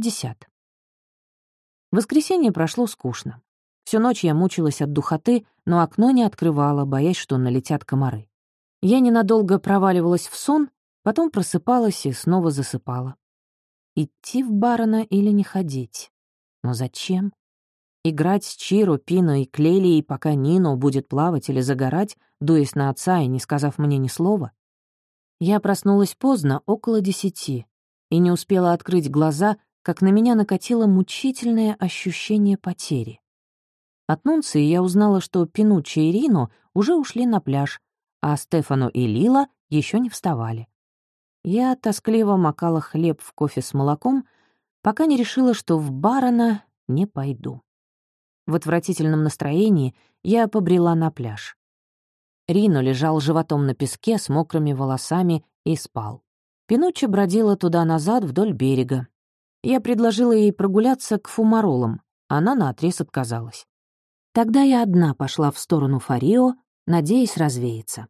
пятьдесят. Воскресенье прошло скучно. Всю ночь я мучилась от духоты, но окно не открывала, боясь, что налетят комары. Я ненадолго проваливалась в сон, потом просыпалась и снова засыпала. Идти в Барона или не ходить? Но зачем? Играть с Чиро, Пино и Клелией, пока Нино будет плавать или загорать, дуясь на отца и не сказав мне ни слова? Я проснулась поздно, около десяти, и не успела открыть глаза, как на меня накатило мучительное ощущение потери. От Нунции я узнала, что Пинуччи и Рино уже ушли на пляж, а Стефано и Лила еще не вставали. Я тоскливо макала хлеб в кофе с молоком, пока не решила, что в Барона не пойду. В отвратительном настроении я побрела на пляж. Рино лежал животом на песке с мокрыми волосами и спал. Пинуччи бродила туда-назад вдоль берега. Я предложила ей прогуляться к фумаролам. Она наотрез отказалась. Тогда я одна пошла в сторону Фарио, надеясь развеяться.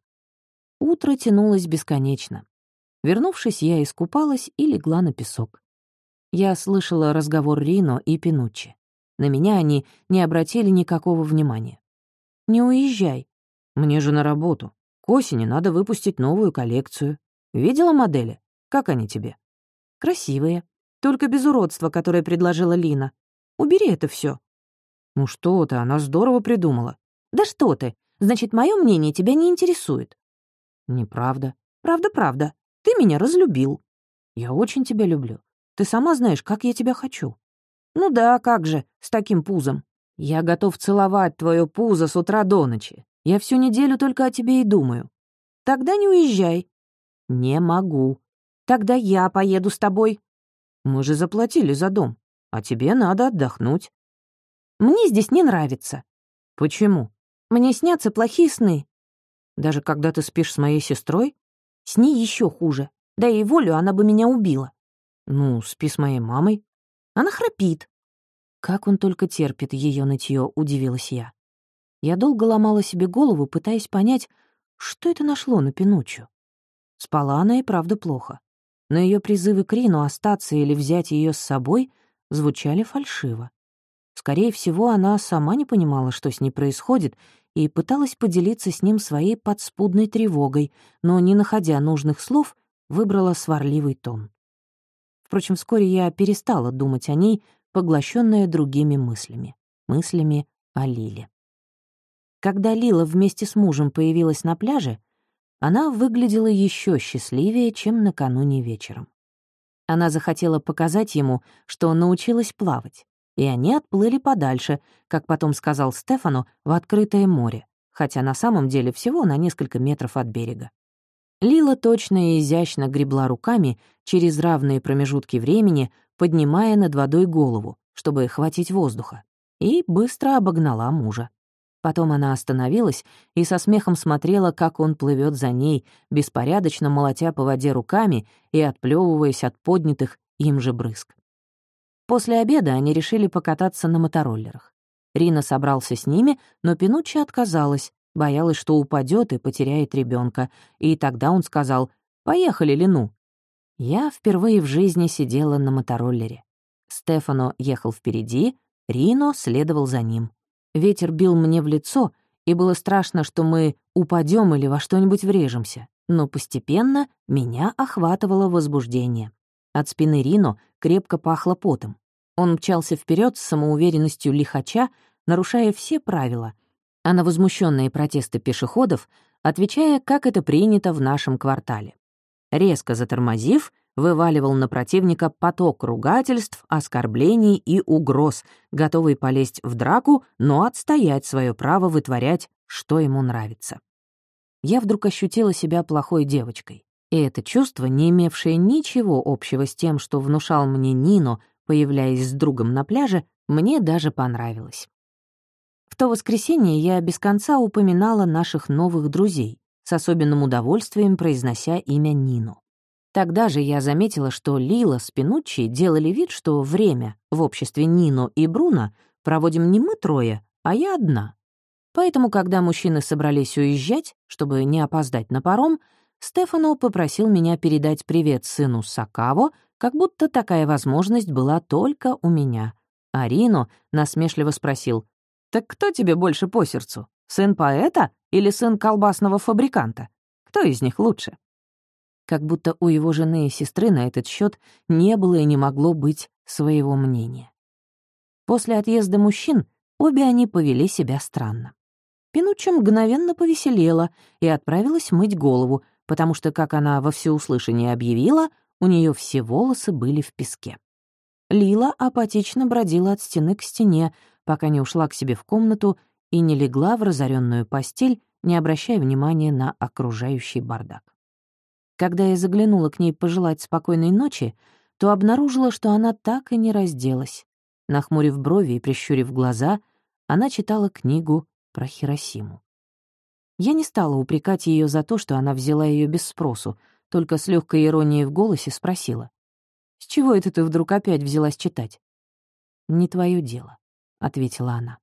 Утро тянулось бесконечно. Вернувшись, я искупалась и легла на песок. Я слышала разговор Рино и Пинуччи. На меня они не обратили никакого внимания. «Не уезжай. Мне же на работу. К осени надо выпустить новую коллекцию. Видела модели? Как они тебе?» «Красивые. Только без уродства, которое предложила Лина. Убери это все. «Ну что ты, она здорово придумала». «Да что ты! Значит, мое мнение тебя не интересует». «Неправда». «Правда-правда. Ты меня разлюбил». «Я очень тебя люблю. Ты сама знаешь, как я тебя хочу». «Ну да, как же, с таким пузом. Я готов целовать твое пузо с утра до ночи. Я всю неделю только о тебе и думаю». «Тогда не уезжай». «Не могу». «Тогда я поеду с тобой». «Мы же заплатили за дом, а тебе надо отдохнуть». Мне здесь не нравится». «Почему?» «Мне снятся плохие сны». «Даже когда ты спишь с моей сестрой?» «С ней еще хуже. Да и волю она бы меня убила». «Ну, спи с моей мамой». «Она храпит». Как он только терпит ее нытье, удивилась я. Я долго ломала себе голову, пытаясь понять, что это нашло на Пинуччо. Спала она и правда плохо. Но ее призывы к Рину остаться или взять ее с собой звучали фальшиво. Скорее всего, она сама не понимала, что с ней происходит, и пыталась поделиться с ним своей подспудной тревогой, но, не находя нужных слов, выбрала сварливый тон. Впрочем, вскоре я перестала думать о ней, поглощенная другими мыслями, мыслями о Лиле. Когда Лила вместе с мужем появилась на пляже, она выглядела еще счастливее, чем накануне вечером. Она захотела показать ему, что научилась плавать, и они отплыли подальше, как потом сказал Стефану, в открытое море, хотя на самом деле всего на несколько метров от берега. Лила точно и изящно гребла руками через равные промежутки времени, поднимая над водой голову, чтобы хватить воздуха, и быстро обогнала мужа. Потом она остановилась и со смехом смотрела, как он плывет за ней, беспорядочно молотя по воде руками и отплевываясь от поднятых им же брызг. После обеда они решили покататься на мотороллерах. Рина собрался с ними, но Пинуччи отказалась, боялась, что упадет и потеряет ребенка, и тогда он сказал «Поехали, Лину». Я впервые в жизни сидела на мотороллере. Стефано ехал впереди, Рино следовал за ним. Ветер бил мне в лицо, и было страшно, что мы упадем или во что-нибудь врежемся. Но постепенно меня охватывало возбуждение. От спины Рино крепко пахло потом. Он мчался вперед с самоуверенностью лихача, нарушая все правила, а на возмущенные протесты пешеходов отвечая, как это принято в нашем квартале. Резко затормозив, вываливал на противника поток ругательств, оскорблений и угроз, готовый полезть в драку, но отстоять свое право вытворять, что ему нравится. Я вдруг ощутила себя плохой девочкой. И это чувство, не имевшее ничего общего с тем, что внушал мне Нино появляясь с другом на пляже, мне даже понравилось. В то воскресенье я без конца упоминала наших новых друзей, с особенным удовольствием произнося имя Нину. Тогда же я заметила, что Лила с Пинуччи делали вид, что время в обществе Нино и Бруно проводим не мы трое, а я одна. Поэтому, когда мужчины собрались уезжать, чтобы не опоздать на паром, Стефано попросил меня передать привет сыну Сакаво, Как будто такая возможность была только у меня. А Рино насмешливо спросил, «Так кто тебе больше по сердцу, сын поэта или сын колбасного фабриканта? Кто из них лучше?» Как будто у его жены и сестры на этот счет не было и не могло быть своего мнения. После отъезда мужчин обе они повели себя странно. Пинуччо мгновенно повеселела и отправилась мыть голову, потому что, как она во всеуслышание объявила, у нее все волосы были в песке. Лила апатично бродила от стены к стене, пока не ушла к себе в комнату и не легла в разоренную постель, не обращая внимания на окружающий бардак. Когда я заглянула к ней пожелать спокойной ночи, то обнаружила, что она так и не разделась. Нахмурив брови и прищурив глаза, она читала книгу про Хиросиму. Я не стала упрекать ее за то, что она взяла ее без спросу, только с легкой иронией в голосе спросила. «С чего это ты вдруг опять взялась читать?» «Не твое дело», — ответила она.